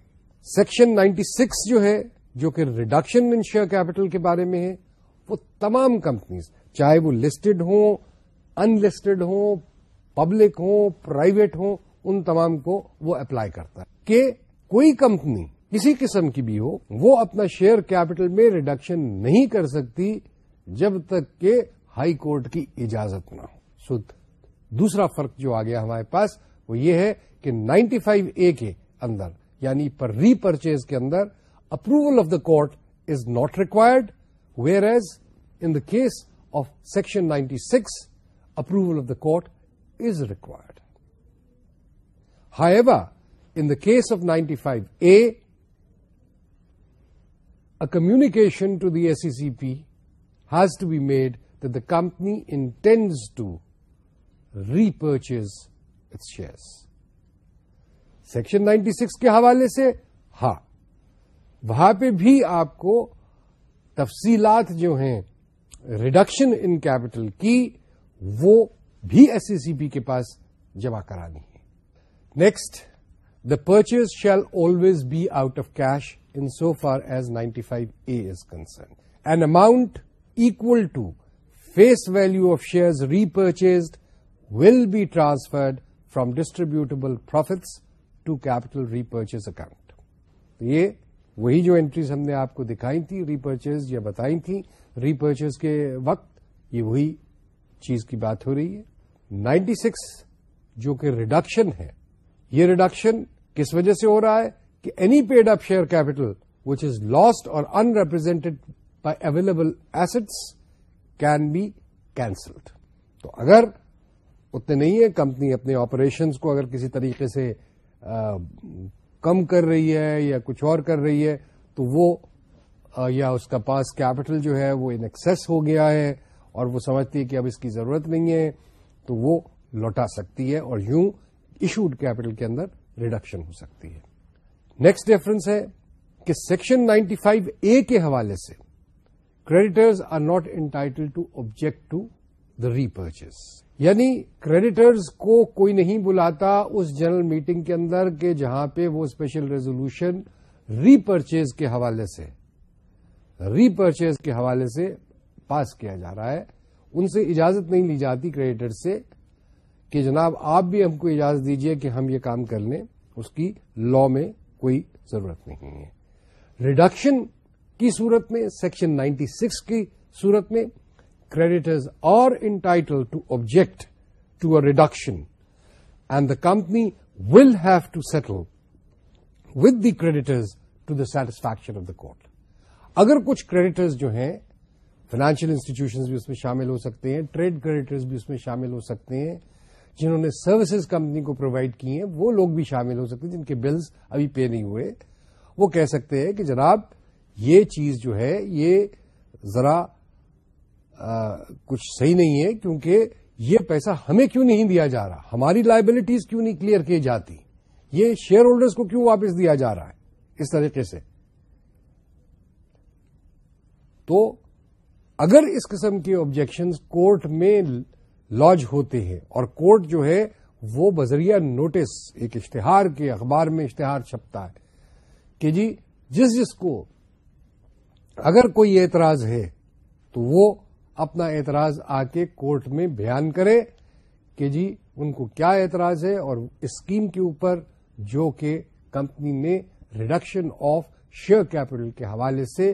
سیکشن نائنٹی سکس جو ہے جو کہ ریڈکشن ان شیئر کیپٹل کے بارے میں ہے وہ تمام کمپنیز چاہے وہ لسٹڈ ہوں ان لسٹڈ ہوں پبلک ہوں پرائیویٹ ہوں ان تمام کو وہ اپلائی کرتا ہے کہ کوئی کمپنی کسی قسم کی بھی ہو وہ اپنا شیئر کیپٹل میں ریڈکشن نہیں کر سکتی جب تک کہ ہائی کورٹ کی اجازت نہ ہو سو دوسرا فرق جو آ گیا ہمارے پاس وہ یہ ہے کہ نائنٹی فائیو اے کے اندر یعنی پر ری پرچیز کے اندر approval of the court is not required whereas in the case of section ninety six approval of the court is required However, in the case of ninety five A to to the S to C P has to be made company intends to shares. Shares section ninety six کے حوالے سے ہاں وہاں پہ بھی آپ کو تفصیلات جو ہیں ریڈکشن ان کیپٹل کی وہ بھی ایس سی سی پی کے پاس جمع کرانی ہے next the purchase shall always be out of cash in so far as ninety five A is concerned an amount equal to face value of shares re repurchased will be transferred from distributable profits to capital purchase account یہ وہی جو entries ہم نے آپ کو دکھائی تھی ری purchase یا بتائی تھی ری پرچیز کے وقت یہ وہی چیز کی بات ہو رہی ہے نائنٹی سکس جو کہ ریڈکشن ہے یہ ریڈکشن کس وجہ سے ہو رہا ہے کہ any paid up share capital which is lost اور unrepresented by available assets can be cancelled تو اگر اتنے نہیں ہے کمپنی اپنے آپریشنس کو اگر کسی طریقے سے کم کر رہی ہے یا کچھ اور کر رہی ہے تو وہ یا اس کا پاس کیپٹل جو ہے وہ ان ایکس ہو گیا ہے اور وہ سمجھتی ہے کہ اب اس کی ضرورت نہیں ہے تو وہ لوٹا سکتی ہے اور یوں ایشوڈ کیپٹل کے اندر ریڈکشن ہو سکتی ہے نیکسٹ ڈیفرنس ہے کہ سیکشن 95 فائیو اے کے حوالے سے creditors are not entitled to object to the repurchase یعنی کریڈیٹرز کو کوئی نہیں بلاتا اس جنرل میٹنگ کے اندر کہ جہاں پہ وہ اسپیشل ریزولوشن ری پرچیز کے حوالے سے ری پرچیز کے حوالے سے پاس کیا جا رہا ہے ان سے اجازت نہیں لی جاتی کریڈیٹر سے کہ جناب آپ بھی ہم کو اجازت دیجئے کہ ہم یہ کام کر لیں اس کی لا میں کوئی ضرورت نہیں ہے ریڈکشن کی صورت میں سیکشن 96 کی صورت میں creditors are entitled to object to a reduction and the company will have to settle with the creditors to the satisfaction of the court اگر کچھ کریڈیٹرز جو ہیں فائنانشیل انسٹیٹیوشنز بھی اس میں شامل ہو سکتے ہیں ٹریڈ کریڈیٹرز بھی اس میں شامل ہو سکتے ہیں جنہوں نے سروسز کمپنی کو پرووائڈ کی ہیں وہ لوگ بھی شامل ہو سکتے ہیں جن کے بلز ابھی پے نہیں ہوئے وہ کہہ سکتے ہیں کہ جناب یہ چیز جو ہے یہ ذرا کچھ صحیح نہیں ہے کیونکہ یہ پیسہ ہمیں کیوں نہیں دیا جا رہا ہماری لائبلٹیز کیوں نہیں کلیئر کی جاتی یہ شیئر ہولڈرز کو کیوں واپس دیا جا رہا ہے اس طریقے سے تو اگر اس قسم کے آبجیکشن کورٹ میں لانچ ہوتے ہیں اور کورٹ جو ہے وہ بذریعہ نوٹس ایک اشتہار کے اخبار میں اشتہار چھپتا ہے کہ جی جس جس کو اگر کوئی اعتراض ہے تو وہ اپنا اعتراض آ کے کورٹ میں بیان کرے کہ جی ان کو کیا اعتراض ہے اور اسکیم کے اوپر جو کہ کمپنی نے ریڈکشن آف شیئر کیپٹل کے حوالے سے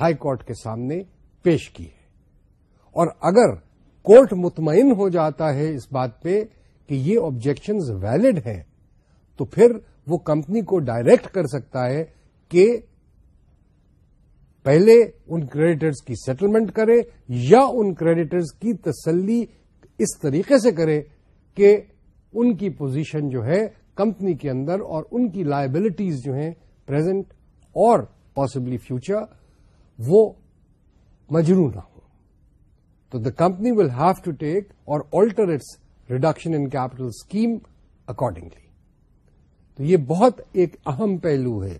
ہائی کورٹ کے سامنے پیش کی ہے اور اگر کورٹ مطمئن ہو جاتا ہے اس بات پہ کہ یہ آبجیکشنز ویلڈ ہیں تو پھر وہ کمپنی کو ڈائریکٹ کر سکتا ہے کہ پہلے ان کریڈیٹرز کی سیٹلمنٹ کرے یا ان کریڈیٹرز کی تسلی اس طریقے سے کرے کہ ان کی پوزیشن جو ہے کمپنی کے اندر اور ان کی لائبلٹیز جو ہیں پریزنٹ اور پاسبلی فیوچر وہ مجرو نہ ہو تو the company will have to take اور alter its reduction in capital scheme accordingly تو یہ بہت ایک اہم پہلو ہے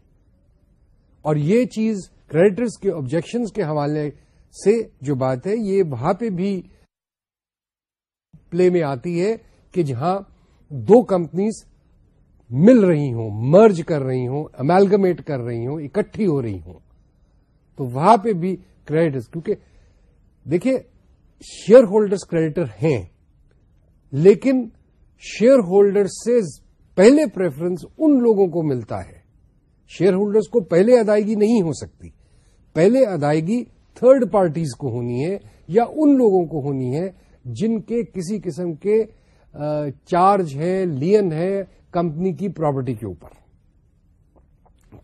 اور یہ چیز کریڈیٹرس کے آبجیکشن کے حوالے سے جو بات ہے یہ وہاں پہ بھی پلے میں آتی ہے کہ جہاں دو کمپنیز مل رہی ہوں مرج کر رہی ہوں امیلگمیٹ کر رہی ہوں اکٹھی ہو رہی ہوں تو وہاں پہ بھی کریڈٹ کیونکہ دیکھیے شیئر ہولڈرس کریڈیٹر ہیں لیکن شیئر ہولڈر سے پہلے پریفرنس ان لوگوں کو ملتا ہے شیئر ہولڈرس کو پہلے ادائیگی نہیں ہو سکتی پہلے ادائیگی تھرڈ پارٹیز کو ہونی ہے یا ان لوگوں کو ہونی ہے جن کے کسی قسم کے چارج ہے لین ہے کمپنی کی پراپرٹی کے اوپر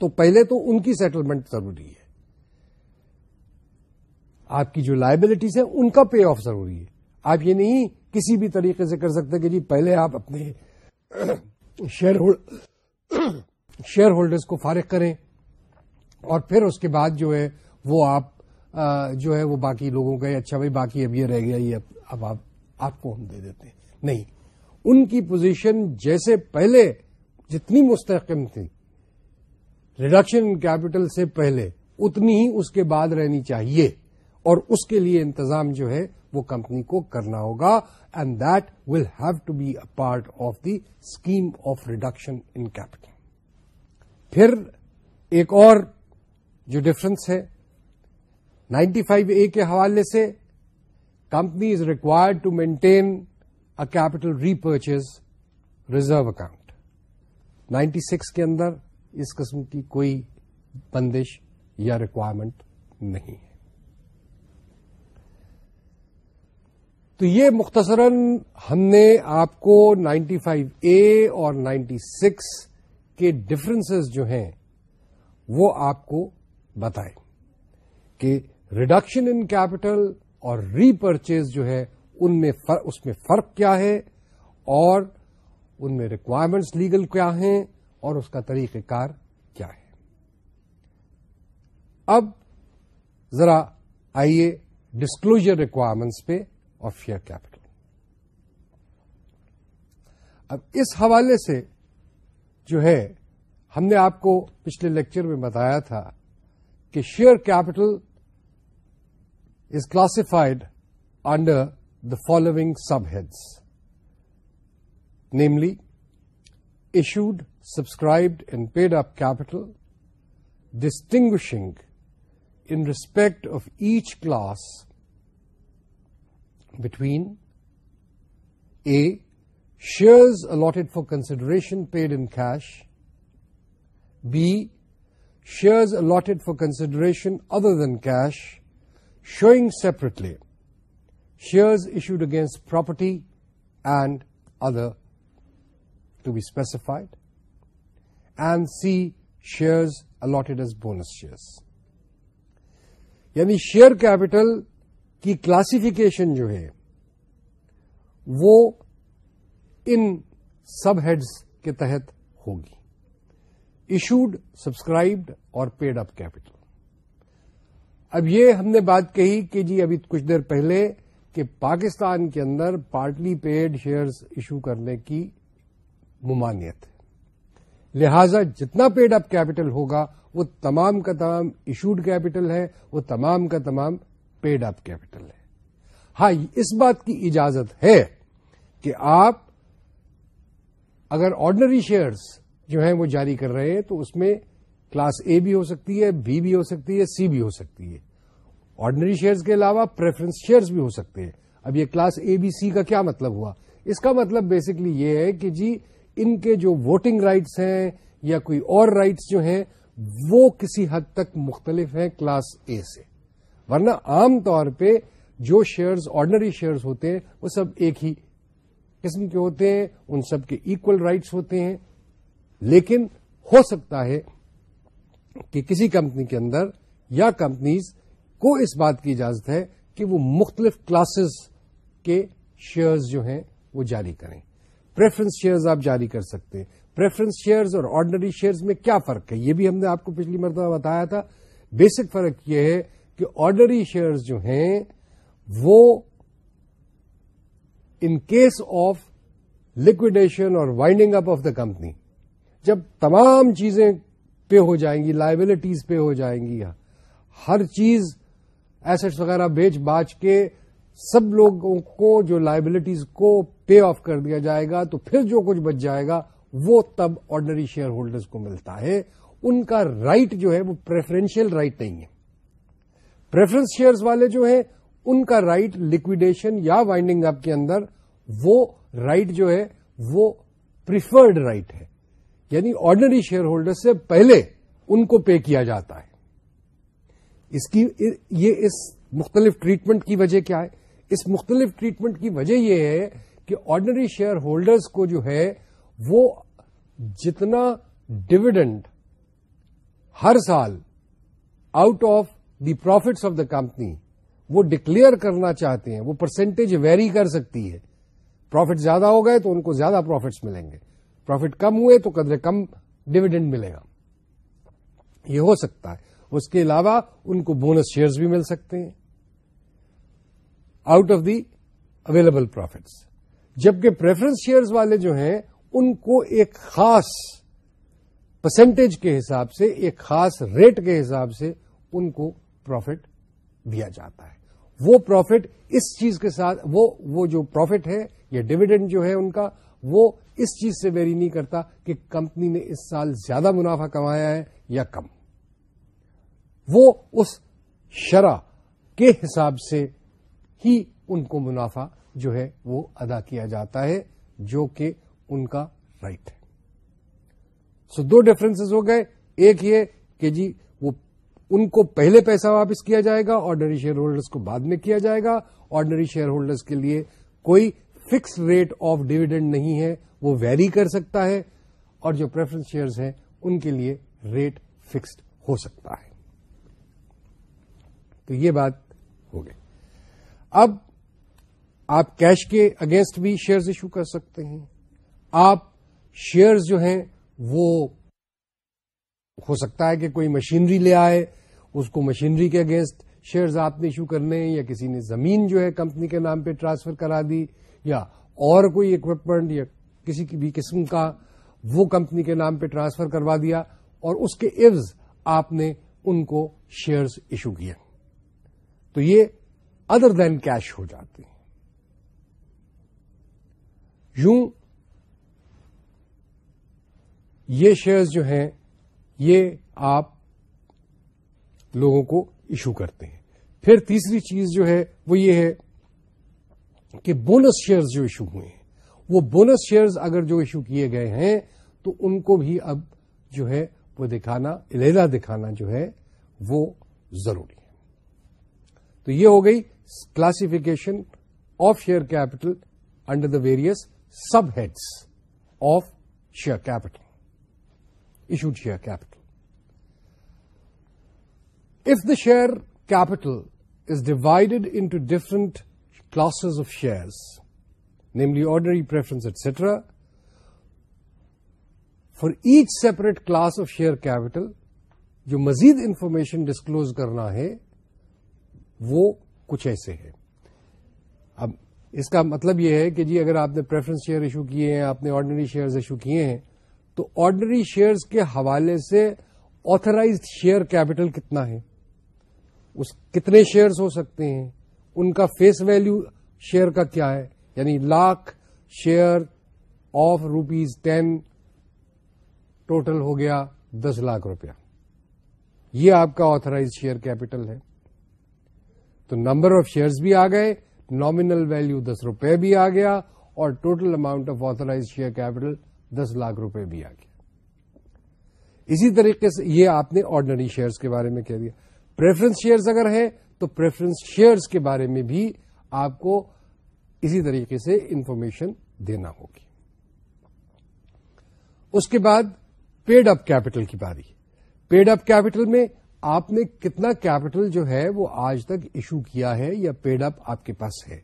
تو پہلے تو ان کی سیٹلمنٹ ضروری ہے آپ کی جو لائبلٹیز ہیں ان کا پے آف ضروری ہے آپ یہ نہیں کسی بھی طریقے سے کر سکتے کہ جی پہلے آپ اپنے شیئر شیئر ہولڈرز کو فارغ کریں اور پھر اس کے بعد جو ہے وہ آپ جو ہے وہ باقی لوگوں کا اچھا بھائی باقی اب یہ رہ گیا یہ اب آپ آپ کو ہم دے دیتے ہیں نہیں ان کی پوزیشن جیسے پہلے جتنی مستحکم تھی ریڈکشن کیپٹل سے پہلے اتنی ہی اس کے بعد رہنی چاہیے اور اس کے لیے انتظام جو ہے وہ کمپنی کو کرنا ہوگا and that will have to be a part of the scheme of reduction in capital پھر ایک اور جو ڈفرنس ہے نائنٹی فائیو اے کے حوالے سے company is required to maintain a capital repurchase reserve account ninety six کے اندر اس قسم کی کوئی بندش یا ریکوائرمنٹ نہیں ہے تو یہ مختصراً ہم نے آپ کو نائنٹی فائیو اے اور نائنٹی سکس کے ڈفرینس جو ہیں وہ آپ کو بتائے کہ ریڈکشن ان کیپٹل اور ری پرچیز جو ہے ان میں فرق اس میں فرق کیا ہے اور ان میں ریکوائرمنٹس لیگل کیا ہیں اور اس کا طریقہ کار کیا ہے اب ذرا آئیے ڈسکلوجر ریکوائرمنٹس پہ آف شیئر کیپٹل اب اس حوالے سے جو ہے ہم نے آپ کو پچھلے لیکچر میں بتایا تھا کہ share capital is classified under the following subheads namely issued subscribed and paid up capital distinguishing in respect of each class between A, shares allotted for consideration paid in cash, B, shares allotted for consideration other than cash, showing separately, shares issued against property and other to be specified, and C, shares allotted as bonus shares. Yani share capital کی classification جو ہے وہ ان سب heads کے تحت ہوگی issued subscribed اور پیڈ اپ کیپٹل اب یہ ہم نے بات کہی کہ جی ابھی کچھ دیر پہلے کہ پاکستان کے اندر پارٹلی پیڈ شیئرز ایشو کرنے کی ممانعت لہذا جتنا پیڈ اپ کیپٹل ہوگا وہ تمام کا تمام ایشوڈ کیپٹل ہے وہ تمام کا تمام پیڈ اپ کیپٹل ہے ہاں اس بات کی اجازت ہے کہ آپ اگر آرڈنری شیئرس جو ہیں وہ جاری کر رہے ہیں تو اس میں کلاس اے بھی ہو سکتی ہے بی بھی ہو سکتی ہے سی بھی ہو سکتی ہے آرڈنری شیئرز کے علاوہ پریفرنس شیئرس بھی ہو سکتے ہیں اب یہ کلاس اے بی سی کا کیا مطلب ہوا اس کا مطلب بیسکلی یہ ہے کہ جی ان کے جو ووٹنگ رائٹس ہیں یا کوئی اور رائٹس جو ہیں وہ کسی حد تک مختلف ہیں کلاس اے سے ورنہ عام طور پہ جو شیئرز آرڈنری شیئرز ہوتے ہیں وہ سب ایک ہی قسم کے ہوتے ہیں ان سب کے ایکول رائٹس ہوتے ہیں لیکن ہو سکتا ہے کہ کسی کمپنی کے اندر یا کمپنیز کو اس بات کی اجازت ہے کہ وہ مختلف کلاسز کے شیئرز جو ہیں وہ جاری کریں پریفرنس شیئرز آپ جاری کر سکتے ہیں پریفرنس شیئرز اور آرڈنری شیئرز میں کیا فرق ہے یہ بھی ہم نے آپ کو پچھلی مرتبہ بتایا تھا بیسک فرق یہ ہے کہ آرڈری شیئرز جو ہیں وہ ان کیس آف لکوڈیشن اور winding up of the company جب تمام چیزیں پے ہو جائیں گی لائبلٹیز پے ہو جائیں گی ہر چیز ایسٹ وغیرہ بیچ باچ کے سب لوگوں کو جو لائبلٹیز کو پے آف کر دیا جائے گا تو پھر جو کچھ بچ جائے گا وہ تب آرڈنری شیئر ہولڈرز کو ملتا ہے ان کا رائٹ right جو ہے وہ پریفرنشیل رائٹ right نہیں ہے پریفرنس شیئرز والے جو ہیں ان کا رائٹ لکویڈیشن یا وائنڈنگ اپ کے اندر وہ رائٹ جو ہے وہ پریفرڈ رائٹ ہے یعنی آرڈنری شیئر ہولڈر سے پہلے ان کو پے کیا جاتا ہے اس کی یہ اس مختلف ٹریٹمنٹ کی وجہ کیا ہے اس مختلف ٹریٹمنٹ کی وجہ یہ ہے کہ آرڈنری شیئر ہولڈرز کو جو ہے وہ جتنا ڈویڈنڈ ہر سال out of the profits of the company وہ ڈکلیئر کرنا چاہتے ہیں وہ پرسنٹیج ویری کر سکتی ہے پروفٹ زیادہ ہو گئے تو ان کو زیادہ پروفٹس ملیں گے پروفٹ کم ہوئے تو قدرے کم ڈویڈینڈ ملے گا یہ ہو سکتا ہے اس کے علاوہ ان کو بونس شیئرز بھی مل سکتے ہیں out of the available profits جبکہ پریفرنس شیئرز والے جو ہیں ان کو ایک خاص پرسنٹیج کے حساب سے ایک خاص ریٹ کے حساب سے ان کو پروفٹ دیا جاتا ہے وہ پروفٹ اس چیز کے ساتھ وہ وہ جو پروفٹ ہے یا ڈویڈنڈ جو ہے ان کا وہ اس چیز سے ویری نہیں کرتا کہ کمپنی نے اس سال زیادہ منافع کمایا ہے یا کم وہ اس شرح کے حساب سے ہی ان کو منافع جو ہے وہ ادا کیا جاتا ہے جو کہ ان کا رائٹ ہے سو دو ڈفرینس ہو گئے ایک یہ کہ جی ان کو پہلے پیسہ واپس کیا جائے گا آرڈنری شیئر ہولڈرس کو بعد میں کیا جائے گا آرڈنری شیئر ہولڈرس کے لیے کوئی فکس ریٹ آف ڈویڈنڈ نہیں ہے وہ ویری کر سکتا ہے اور جو پریفرنس شیئرز ہیں ان کے لیے ریٹ فکسڈ ہو سکتا ہے تو یہ بات ہو گئی اب آپ کیش کے اگینسٹ بھی شیئرز ایشو کر سکتے ہیں آپ شیئرز جو ہیں وہ ہو سکتا ہے کہ کوئی مشینری لے آئے اس کو مشینری کے اگینسٹ شیئرز آپ نے ایشو کرنے یا کسی نے زمین جو ہے کمپنی کے نام پہ ٹرانسفر کرا دی یا اور کوئی اکوپمنٹ یا کسی بھی قسم کا وہ کمپنی کے نام پہ ٹرانسفر کروا دیا اور اس کے عوض آپ نے ان کو شیئرز ایشو کیے تو یہ ادر دین کیش ہو جاتے ہیں یوں یہ شیئرز جو ہیں یہ آپ لوگوں کو ایشو کرتے ہیں پھر تیسری چیز جو ہے وہ یہ ہے کہ بونس شیئرز جو ایشو ہوئے ہیں وہ بونس شیئرز اگر جو ایشو کیے گئے ہیں تو ان کو بھی اب جو ہے وہ دکھانا علیحدہ دکھانا جو ہے وہ ضروری ہے تو یہ ہو گئی classification of share capital under the various subheads of share capital issued share capital of the share capital is divided into different classes classes of namely namely preference, etcetera for each separate class of share capital جو مزید information disclose کرنا ہے وہ کچھ ایسے ہے اب اس کا مطلب یہ ہے کہ جی اگر آپ نے پریفرنس شیئر ایشو کیے ہیں آپ نے آرڈنری شیئر ایشو کیے ہیں تو آرڈنری شیئرز کے حوالے سے آترائزڈ شیئر کیپٹل کتنا ہے اس کتنے شیئرز ہو سکتے ہیں ان کا فیس ویلو شیئر کا کیا ہے یعنی lakh share of rupees ten total ہو گیا دس لاکھ روپیہ یہ آپ کا آترائز شیئر کیپٹل ہے تو نمبر آف شیئرز بھی آ گئے نامنل ویلو دس روپے بھی آ گیا اور total amount of authorised share capital دس لاکھ روپے بھی آ گیا اسی طریقے سے یہ آپ نے آرڈنری شیئرس کے بارے میں کہہ دیا پریفرنس شیئرز اگر ہیں تو پریفرنس شیئرز کے بارے میں بھی آپ کو اسی طریقے سے انفارمیشن دینا ہوگی اس کے بعد پیڈ اپ کیپٹل کی باری پیڈ اپ کیپٹل میں آپ نے کتنا کیپٹل جو ہے وہ آج تک ایشو کیا ہے یا پیڈ اپ آپ کے پاس ہے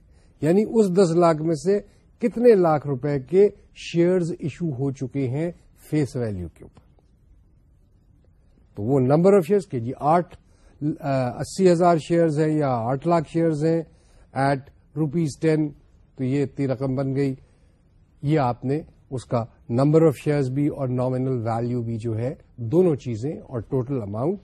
یعنی اس دس لاکھ میں سے کتنے لاکھ روپے کے شیئرز ایشو ہو چکے ہیں فیس ویلیو کے اوپر تو وہ نمبر آف شیئرز کے جی آٹھ اسی ہزار شیئرز ہیں یا آٹھ لاکھ شیئرز ہیں ایٹ روپیز ٹین تو یہ اتنی رقم بن گئی یہ آپ نے اس کا نمبر آف شیئرز بھی اور نامینل ویلیو بھی جو ہے دونوں چیزیں اور total amount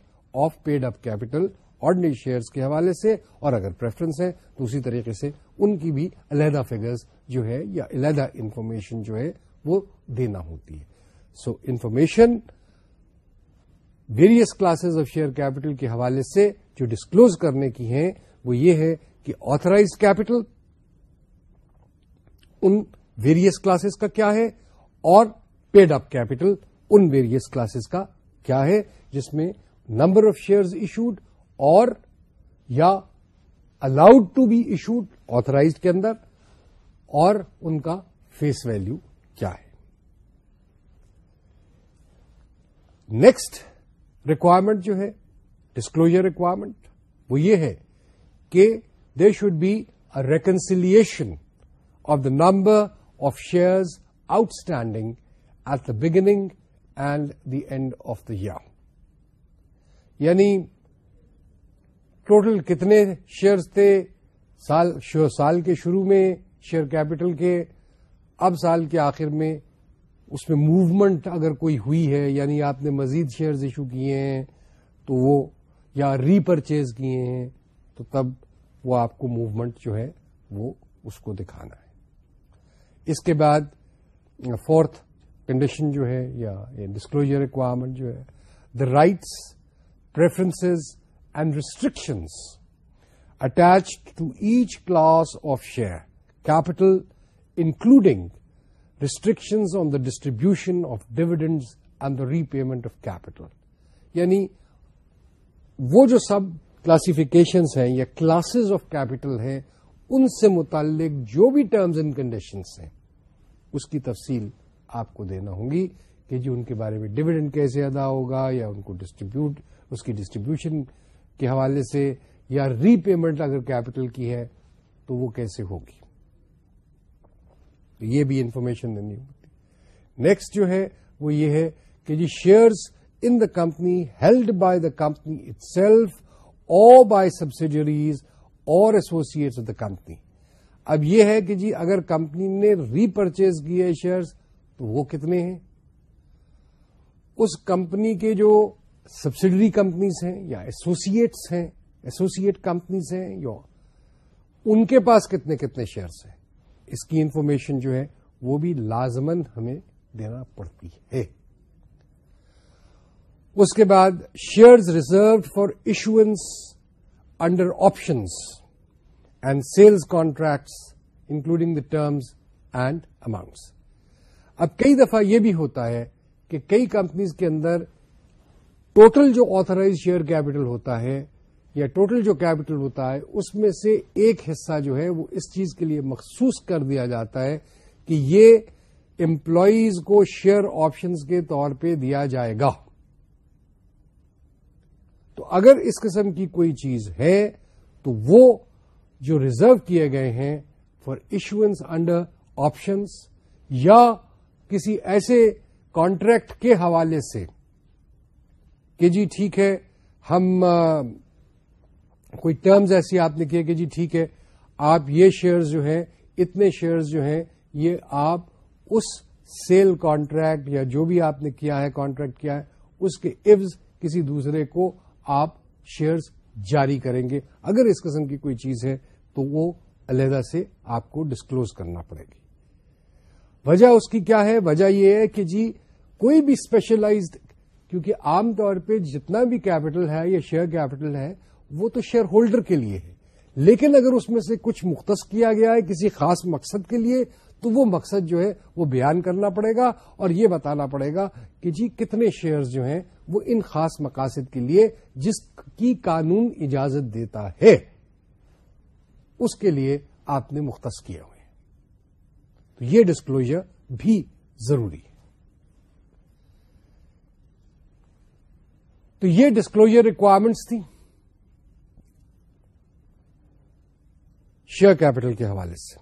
of paid up capital ordinary shares کے حوالے سے اور اگر پریفرنس ہے تو اسی طریقے سے ان کی بھی علیحدہ فگرز جو ہے یا علیحدہ انفارمیشن جو ہے وہ دینا ہوتی ہے so information various classes of share capital کے حوالے سے جو ڈسکلوز کرنے کی ہیں وہ یہ ہے کہ authorised capital in various classes کا کیا ہے اور paid up capital in various classes کا کیا ہے جس میں نمبر آف شیئرز ایشوڈ اور یا allowed to be issued authorised کے اندر اور ان کا فیس ویلو کیا ہے نیکسٹ ریکوائرمنٹ جو ہے ڈسکلوجر ریکوائرمنٹ وہ یہ ہے کہ they should be reconciliation of the number of shares outstanding at the beginning and the end of the year یعنی ٹوٹل کتنے شیئرز تھے سال سال کے شروع میں شیئر کیپٹل کے اب سال کے آخر میں اس میں موومنٹ اگر کوئی ہوئی ہے یعنی آپ نے مزید شیئرز ایشو کیے ہیں تو وہ یا ری پرچیز کیے ہیں تو تب وہ آپ کو موومنٹ جو ہے وہ اس کو دکھانا ہے اس کے بعد فورتھ کنڈیشن جو ہے یا ڈسکلوجر ریکوائرمنٹ جو ہے the rights preferences and restrictions attached to each class of share capital including restrictions on the distribution of dividends and the repayment of capital یعنی وہ جو سب کلاسیفکیشنز ہیں یا کلاسز آف کیپٹل ہیں ان سے متعلق جو بھی ٹرمز اینڈ کنڈیشنس ہیں اس کی تفصیل آپ کو دینا ہوگی کہ جی ان کے بارے میں ڈویڈنڈ کیسے ادا ہوگا یا ان کو ڈسٹریبیوٹ اس کی ڈسٹریبیوشن کے حوالے سے یا ری پیمنٹ اگر کیپٹل کی ہے تو وہ کیسے ہوگی یہ بھی انفارمیشن دینی ہوتی نیکسٹ جو ہے وہ یہ ہے کہ جی shares in the company held by the company itself or by subsidiaries اور دا کمپنی اب یہ ہے کہ جی اگر کمپنی نے ری پرچیز کیے شیئرز تو وہ کتنے ہیں اس کمپنی کے جو سبسڈری کمپنیز ہیں یا ایسوسیٹس ہیں ایسوسیٹ کمپنیز ہیں یا ان کے پاس کتنے کتنے شیئرس ہیں اس کی انفارمیشن جو ہے وہ بھی لازمند ہمیں دینا پڑتی ہے اس کے بعد shares reserved for issuance under options and sales contracts including the terms and amounts اب کئی دفعہ یہ بھی ہوتا ہے کہ کئی کمپنیز کے اندر ٹوٹل جو آترائز شیئر کیپٹل ہوتا ہے یا ٹوٹل جو کیپٹل ہوتا ہے اس میں سے ایک حصہ جو ہے وہ اس چیز کے لیے مخصوص کر دیا جاتا ہے کہ یہ امپلائیز کو شیئر آپشنز کے طور پہ دیا جائے گا تو اگر اس قسم کی کوئی چیز ہے تو وہ جو ریزرو کیے گئے ہیں فار ایشوینس انڈر آپشنس یا کسی ایسے کانٹریکٹ کے حوالے سے کہ جی ٹھیک ہے ہم کوئی ٹرمز ایسی آپ نے کیے کہ جی ٹھیک ہے آپ یہ شیئرز جو ہیں اتنے شیئرز جو ہیں یہ آپ اس سیل کانٹریکٹ یا جو بھی آپ نے کیا ہے کانٹریکٹ کیا ہے اس کے عفظ کسی دوسرے کو آپ شیئرز جاری کریں گے اگر اس قسم کی کوئی چیز ہے تو وہ علیحدہ سے آپ کو ڈسکلوز کرنا پڑے گی وجہ اس کی کیا ہے وجہ یہ ہے کہ جی کوئی بھی اسپیشلائزڈ کیونکہ عام طور پہ جتنا بھی کیپٹل ہے یا شیئر کیپٹل ہے وہ تو شیئر ہولڈر کے لیے ہے لیکن اگر اس میں سے کچھ مختص کیا گیا ہے کسی خاص مقصد کے لیے تو وہ مقصد جو ہے وہ بیان کرنا پڑے گا اور یہ بتانا پڑے گا کہ جی کتنے شیئرز جو ہیں وہ ان خاص مقاصد کے لیے جس کی قانون اجازت دیتا ہے اس کے لیے آپ نے مختص کیے ہوئے تو یہ ڈسکلوجر بھی ضروری ہے تو یہ ڈسکلوجر ریکوائرمنٹس تھیں شیئر کیپٹل کے حوالے سے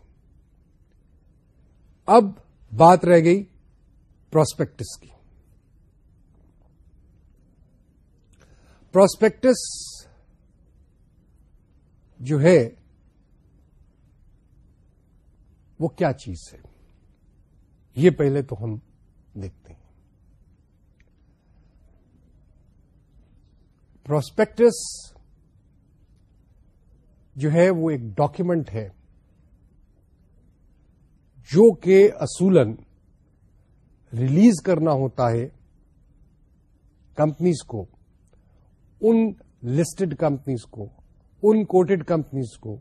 اب بات رہ گئی پراسپیکٹس کی پراسپیکٹس جو ہے وہ کیا چیز ہے یہ پہلے تو ہم دیکھتے ہیں پراسپیکٹس جو ہے وہ ایک ڈاکیومنٹ ہے جو کہ اصولن ریلیز کرنا ہوتا ہے کمپنیز کو ان لسٹڈ کمپنیز کو ان کوٹڈ کمپنیز کو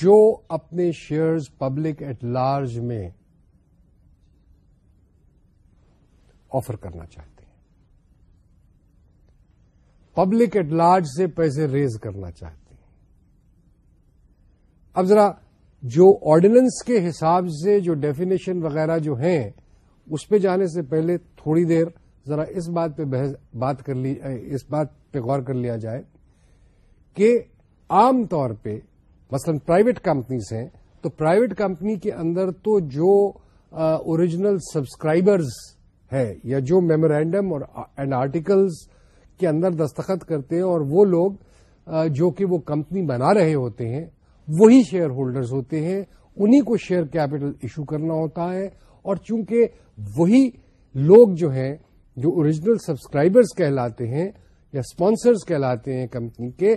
جو اپنے شیئرز پبلک ایٹ لارج میں آفر کرنا چاہتے ہیں پبلک ایٹ لارج سے پیسے ریز کرنا چاہتے ہیں اب ذرا جو آرڈیننس کے حساب سے جو ڈیفینیشن وغیرہ جو ہیں اس پہ جانے سے پہلے تھوڑی دیر ذرا اس بات پہ بحث بات کر لی اس بات پہ غور کر لیا جائے کہ عام طور پہ مثلا پرائیویٹ کمپنیز ہیں تو پرائیویٹ کمپنی کے اندر تو جو اوریجنل سبسکرائبرز ہے یا جو میمورینڈم اور اینڈ آرٹیکلز کے اندر دستخط کرتے ہیں اور وہ لوگ جو کہ وہ کمپنی بنا رہے ہوتے ہیں وہی شیئر ہولڈرز ہوتے ہیں انہی کو شیئر کیپٹل ایشو کرنا ہوتا ہے اور چونکہ وہی لوگ جو ہیں جو اوریجنل سبسکرائبرز کہلاتے ہیں یا اسپانسرز کہلاتے ہیں کمپنی کے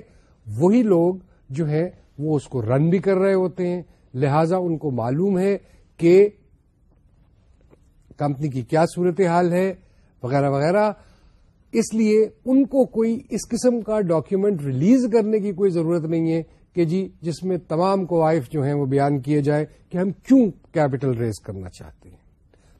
وہی لوگ جو ہیں وہ اس کو رن بھی کر رہے ہوتے ہیں لہذا ان کو معلوم ہے کہ کمپنی کی کیا صورت حال ہے وغیرہ وغیرہ اس لیے ان کو کوئی اس قسم کا ڈاکیومنٹ ریلیز کرنے کی کوئی ضرورت نہیں ہے کہ جی جس میں تمام کوائف جو ہیں وہ بیان کیے جائے کہ ہم کیوں کیپٹل ریز کرنا چاہتے ہیں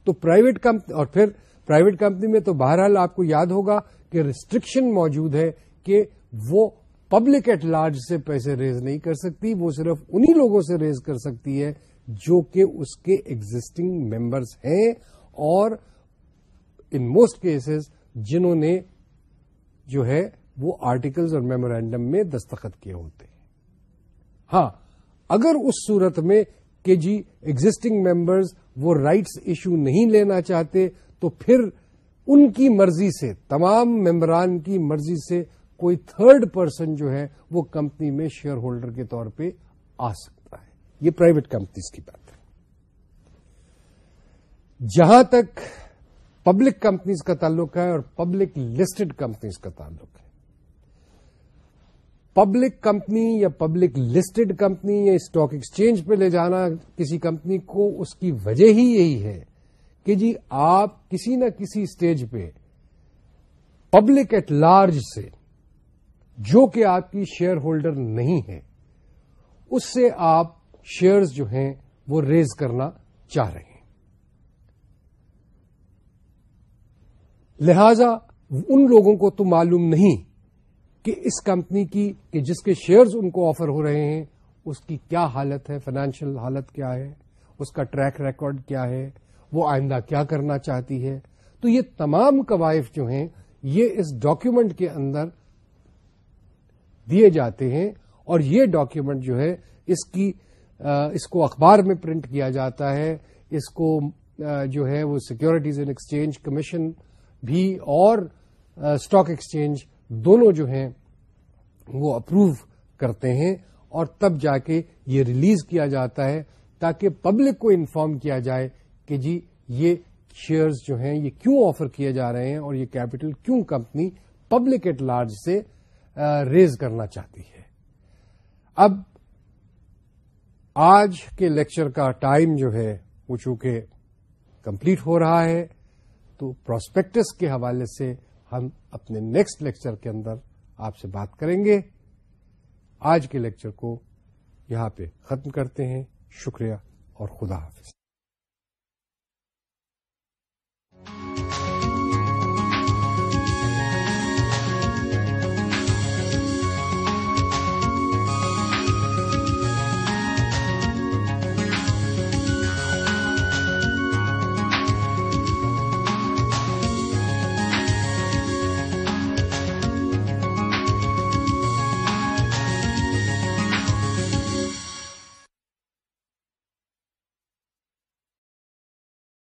تو پرائیویٹ کمپنی اور پھر پرائیویٹ کمپنی میں تو بہرحال آپ کو یاد ہوگا کہ ریسٹرکشن موجود ہے کہ وہ پبلک ایٹ لارج سے پیسے ریز نہیں کر سکتی وہ صرف انہی لوگوں سے ریز کر سکتی ہے جو کہ اس کے ایگزٹنگ ممبرس ہیں اور ان موسٹ کیسز جنہوں نے جو ہے وہ آرٹیکلز اور میمورینڈم میں دستخط کیے ہوتے ہیں ہاں اگر اس صورت میں کہ جی ایگزٹنگ ممبرز وہ رائٹس ایشو نہیں لینا چاہتے تو پھر ان کی مرضی سے تمام ممبران کی مرضی سے کوئی تھرڈ پرسن جو ہے وہ کمپنی میں شیئر ہولڈر کے طور پہ آ سکتا ہے یہ پرائیویٹ کمپنیز کی بات ہے جہاں تک پبلک کمپنیز کا تعلق ہے اور پبلک لسٹڈ کمپنیز کا تعلق ہے پبلک کمپنی یا پبلک لسٹڈ کمپنی یا اسٹاک ایکسچینج پہ لے جانا کسی کمپنی کو اس کی وجہ ہی یہی ہے کہ جی آپ کسی نہ کسی اسٹیج پہ پبلک ایٹ لارج سے جو کہ آپ کی شیئر ہولڈر نہیں ہے اس سے آپ شیئرز جو ہیں وہ ریز کرنا چاہ رہے ہیں لہذا ان لوگوں کو تو معلوم نہیں کہ اس کمپنی کی کہ جس کے شیئرز ان کو آفر ہو رہے ہیں اس کی کیا حالت ہے فائنینشیل حالت کیا ہے اس کا ٹریک ریکارڈ کیا ہے وہ آئندہ کیا کرنا چاہتی ہے تو یہ تمام قوائف جو ہیں یہ اس ڈاکیومنٹ کے اندر دیے جاتے ہیں اور یہ ڈاکیومنٹ جو ہے اس کی اس کو اخبار میں پرنٹ کیا جاتا ہے اس کو جو ہے وہ سیکورٹیز اینڈ ایکسچینج کمیشن بھی اور اسٹاک ایکسچینج دونوں جو ہیں وہ اپروو کرتے ہیں اور تب جا کے یہ ریلیز کیا جاتا ہے تاکہ پبلک کو انفارم کیا جائے کہ جی یہ شیئرز جو ہیں یہ کیوں آفر کیے جا رہے ہیں اور یہ کیپٹل کیوں کمپنی پبلک ایٹ لارج سے ریز کرنا چاہتی ہے اب آج کے لیکچر کا ٹائم جو ہے وہ چونکہ کمپلیٹ ہو رہا ہے تو پراسپیکٹس کے حوالے سے ہم اپنے نیکسٹ لیکچر کے اندر آپ سے بات کریں گے آج کے لیکچر کو یہاں پہ ختم کرتے ہیں شکریہ اور خدا حافظ